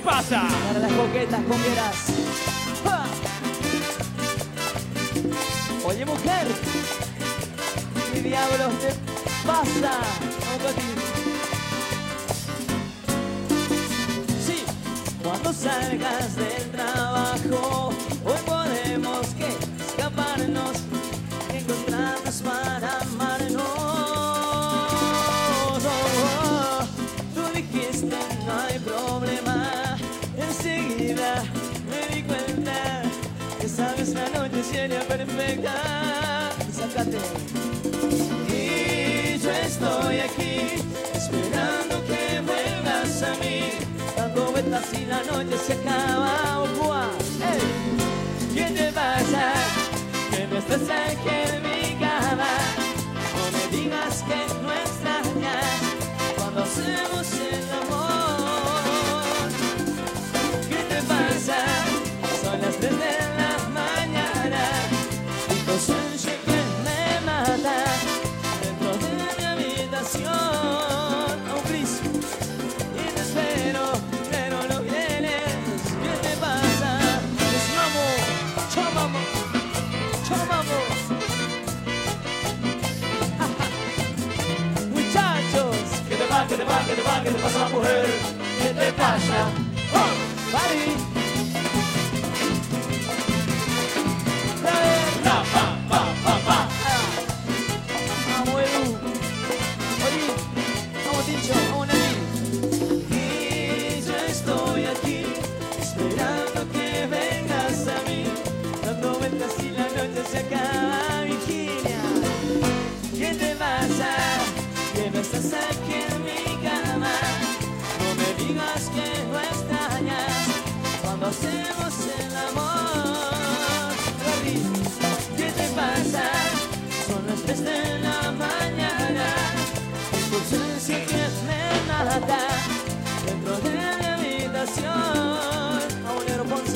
pasa? Para las coquetas, coqueras. ¡Ja! Oye, mujer. ¿Qué diablos te pasa? Vamos. Sí, cuando salgas del sabes la noche sería perfecta. Sácate. Y yo estoy aquí esperando que vuelvas a mí. Dando vueltas y la noche se acaba. Oh, buah. ¡Ey! ¿Qué te pasa? Que no estás aquí en mi cama. No me digas que no extrañas cuando hacemos te pasa? ¿Qué te pasa? ¿Qué te pasa? ¿Qué te pasa, mujer? ¿qué te pasa? ¡Oh! Party.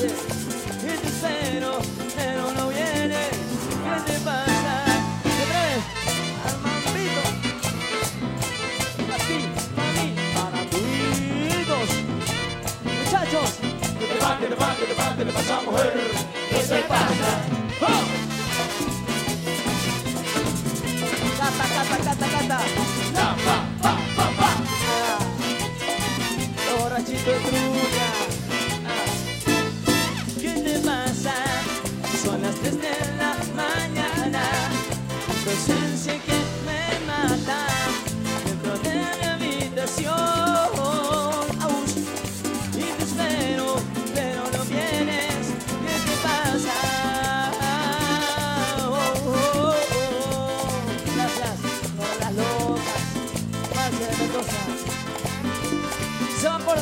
Y te espero, pero no vienes. ¿Qué te pasa? Otra vez, al mambito. Para ti, para mí, para tuitos. Muchachos, ¿Qué te pasa? ¿Qué te pasa? ¿Qué te pasa? ¿Qué te pasa, mujer? ¿Qué te pasa? Y te espero, pero no vienes. ¿Qué te pasa? Oh, oh, oh, oh. Las, locas. Más de las cosas Se va por